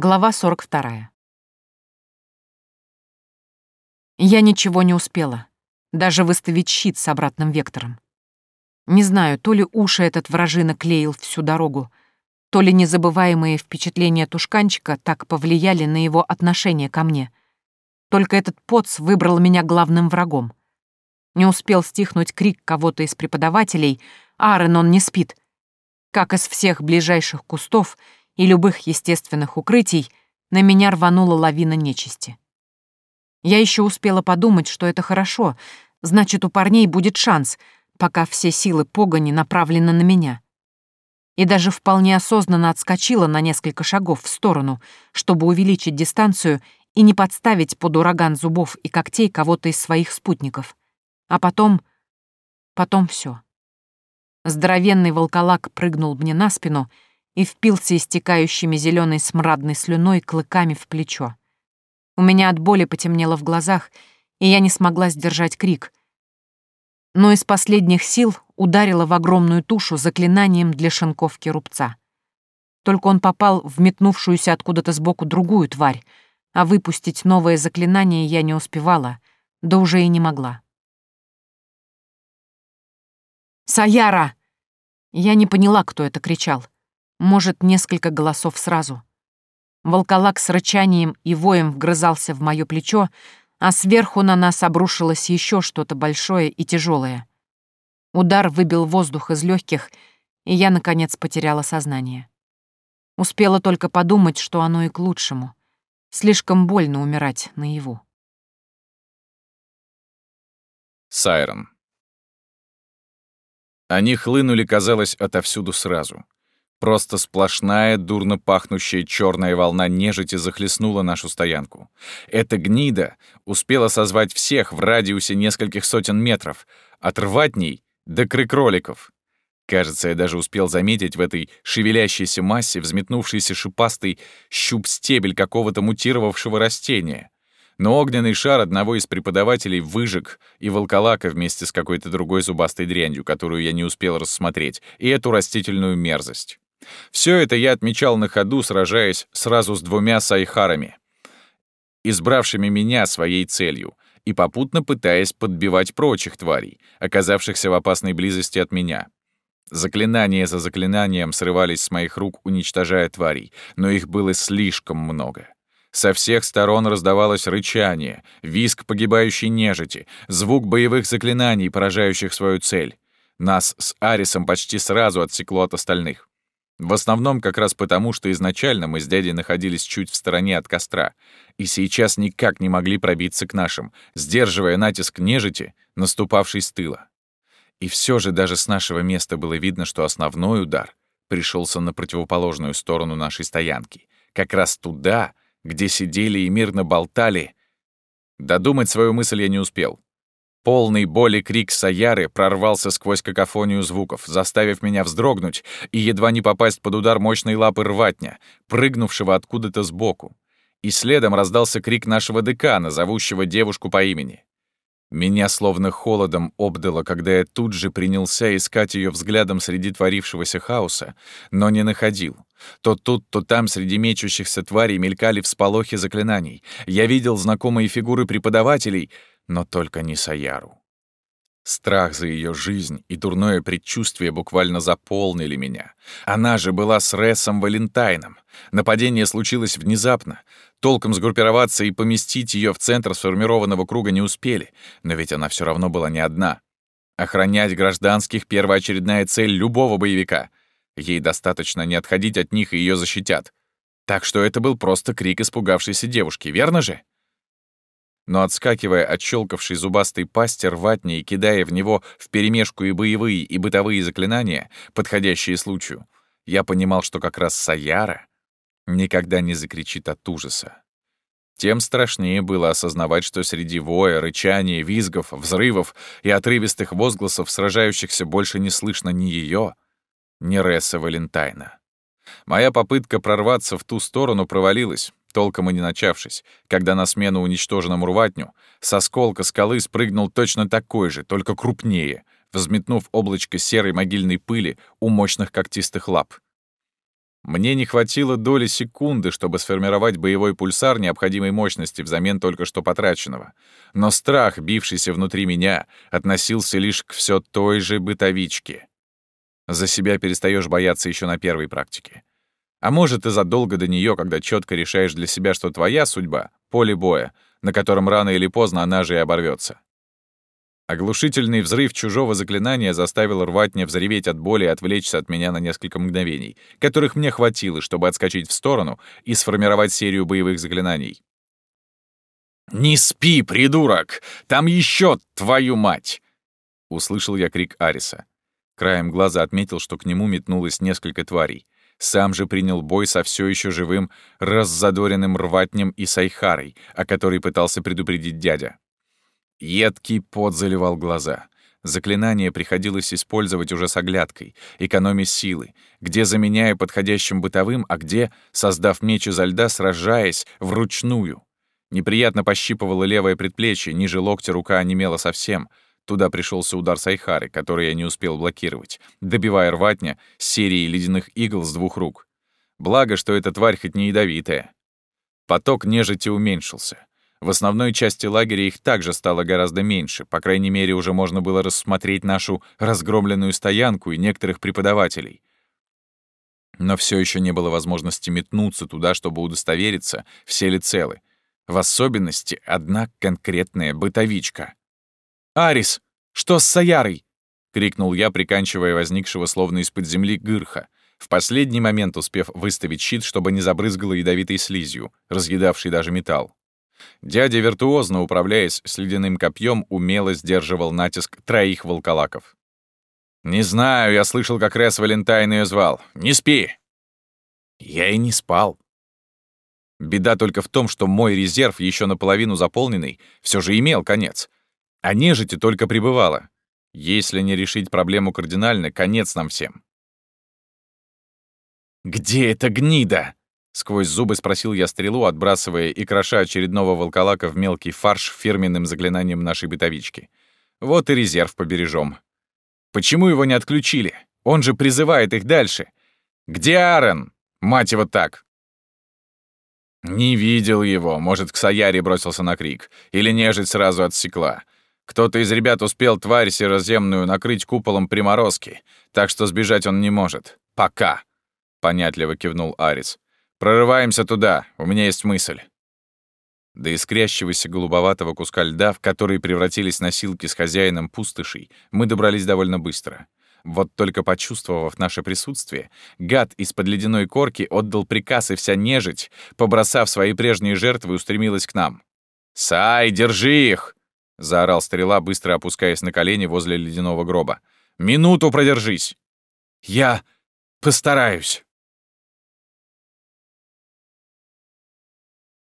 Глава 42. Я ничего не успела, даже выставить щит с обратным вектором. Не знаю, то ли уши этот вражина клеил всю дорогу, то ли незабываемые впечатления тушканчика так повлияли на его отношение ко мне. Только этот поц выбрал меня главным врагом. Не успел стихнуть крик кого-то из преподавателей «Аарон, он не спит!» Как из всех ближайших кустов — и любых естественных укрытий, на меня рванула лавина нечисти. Я еще успела подумать, что это хорошо, значит, у парней будет шанс, пока все силы погони направлены на меня. И даже вполне осознанно отскочила на несколько шагов в сторону, чтобы увеличить дистанцию и не подставить под ураган зубов и когтей кого-то из своих спутников. А потом... потом все. Здоровенный волколак прыгнул мне на спину — и впился истекающими зеленой смрадной слюной клыками в плечо. У меня от боли потемнело в глазах, и я не смогла сдержать крик. Но из последних сил ударила в огромную тушу заклинанием для шинковки рубца. Только он попал в метнувшуюся откуда-то сбоку другую тварь, а выпустить новое заклинание я не успевала, да уже и не могла. «Саяра!» Я не поняла, кто это кричал. Может, несколько голосов сразу. Волколак с рычанием и воем вгрызался в мое плечо, а сверху на нас обрушилось еще что-то большое и тяжелое. Удар выбил воздух из легких, и я, наконец, потеряла сознание. Успела только подумать, что оно и к лучшему. Слишком больно умирать наяву. Сайрон. Они хлынули, казалось, отовсюду сразу — Просто сплошная, дурно пахнущая черная волна нежити захлестнула нашу стоянку. Эта гнида успела созвать всех в радиусе нескольких сотен метров, от рватней до крыкроликов. Кажется, я даже успел заметить в этой шевелящейся массе взметнувшийся шипастый щуп-стебель какого-то мутировавшего растения. Но огненный шар одного из преподавателей выжег и волколака вместе с какой-то другой зубастой дрянью, которую я не успел рассмотреть, и эту растительную мерзость. Все это я отмечал на ходу, сражаясь сразу с двумя сайхарами, избравшими меня своей целью, и попутно пытаясь подбивать прочих тварей, оказавшихся в опасной близости от меня. Заклинания за заклинанием срывались с моих рук, уничтожая тварей, но их было слишком много. Со всех сторон раздавалось рычание, визг погибающей нежити, звук боевых заклинаний, поражающих свою цель. Нас с Арисом почти сразу отсекло от остальных. В основном как раз потому, что изначально мы с дядей находились чуть в стороне от костра, и сейчас никак не могли пробиться к нашим, сдерживая натиск нежити, наступавшей с тыла. И все же даже с нашего места было видно, что основной удар пришелся на противоположную сторону нашей стоянки, как раз туда, где сидели и мирно болтали. Додумать свою мысль я не успел. Полный боли крик Саяры прорвался сквозь какофонию звуков, заставив меня вздрогнуть и едва не попасть под удар мощной лапы рватня, прыгнувшего откуда-то сбоку. И следом раздался крик нашего декана, зовущего девушку по имени. Меня словно холодом обдало, когда я тут же принялся искать ее взглядом среди творившегося хаоса, но не находил. То тут, то там среди мечущихся тварей мелькали всполохи заклинаний. Я видел знакомые фигуры преподавателей — но только не Саяру. Страх за ее жизнь и дурное предчувствие буквально заполнили меня. Она же была с Рессом Валентайном. Нападение случилось внезапно. Толком сгруппироваться и поместить ее в центр сформированного круга не успели, но ведь она все равно была не одна. Охранять гражданских — первоочередная цель любого боевика. Ей достаточно не отходить от них, и ее защитят. Так что это был просто крик испугавшейся девушки, верно же? Но отскакивая от щелкавшей зубастой пасти рватни и кидая в него вперемешку и боевые, и бытовые заклинания, подходящие случаю, я понимал, что как раз Саяра никогда не закричит от ужаса. Тем страшнее было осознавать, что среди воя, рычания, визгов, взрывов и отрывистых возгласов сражающихся больше не слышно ни ее, ни Ресса Валентайна. Моя попытка прорваться в ту сторону провалилась, толком и не начавшись, когда на смену уничтоженному рватню с осколка скалы спрыгнул точно такой же, только крупнее, взметнув облачко серой могильной пыли у мощных когтистых лап. Мне не хватило доли секунды, чтобы сформировать боевой пульсар необходимой мощности взамен только что потраченного. Но страх, бившийся внутри меня, относился лишь к все той же бытовичке. За себя перестаешь бояться еще на первой практике. А может, и задолго до нее, когда четко решаешь для себя, что твоя судьба — поле боя, на котором рано или поздно она же и оборвется. Оглушительный взрыв чужого заклинания заставил рватня взреветь от боли и отвлечься от меня на несколько мгновений, которых мне хватило, чтобы отскочить в сторону и сформировать серию боевых заклинаний. «Не спи, придурок! Там еще твою мать!» Услышал я крик Ариса. Краем глаза отметил, что к нему метнулось несколько тварей. Сам же принял бой со все еще живым, раззадоренным рватнем и сайхарой, о которой пытался предупредить дядя. Едкий пот заливал глаза. Заклинание приходилось использовать уже с оглядкой, экономя силы, где заменяя подходящим бытовым, а где, создав меч изо льда, сражаясь вручную. Неприятно пощипывало левое предплечье, ниже локтя рука онемела совсем. Туда пришелся удар Сайхары, который я не успел блокировать, добивая рватня серией ледяных игл с двух рук. Благо, что эта тварь хоть не ядовитая. Поток нежити уменьшился. В основной части лагеря их также стало гораздо меньше, по крайней мере, уже можно было рассмотреть нашу разгромленную стоянку и некоторых преподавателей. Но все еще не было возможности метнуться туда, чтобы удостовериться, все ли целы. В особенности одна конкретная бытовичка. «Арис, что с Саярой?» — крикнул я, приканчивая возникшего словно из-под земли гырха, в последний момент успев выставить щит, чтобы не забрызгало ядовитой слизью, разъедавшей даже металл. Дядя, виртуозно управляясь с ледяным копьем, умело сдерживал натиск троих волколаков. «Не знаю, я слышал, как Рес Валентайн ее звал. Не спи!» Я и не спал. Беда только в том, что мой резерв, еще наполовину заполненный, все же имел конец. А нежити только пребывала. Если не решить проблему кардинально, конец нам всем. «Где эта гнида?» Сквозь зубы спросил я стрелу, отбрасывая и кроша очередного волколака в мелкий фарш фирменным заклинанием нашей бытовички. Вот и резерв побережем. Почему его не отключили? Он же призывает их дальше. Где Аарон? Мать его так! Не видел его. Может, к Саяре бросился на крик. Или нежить сразу отсекла. Кто-то из ребят успел тварь сероземную накрыть куполом приморозки, так что сбежать он не может. Пока. Понятливо кивнул Арис. Прорываемся туда, у меня есть мысль. До искрящегося голубоватого куска льда, в который превратились носилки с хозяином пустошей, мы добрались довольно быстро. Вот только почувствовав наше присутствие, гад из-под ледяной корки отдал приказ, и вся нежить, побросав свои прежние жертвы, устремилась к нам. «Сай, держи их!» — заорал стрела, быстро опускаясь на колени возле ледяного гроба. «Минуту продержись!» «Я постараюсь!»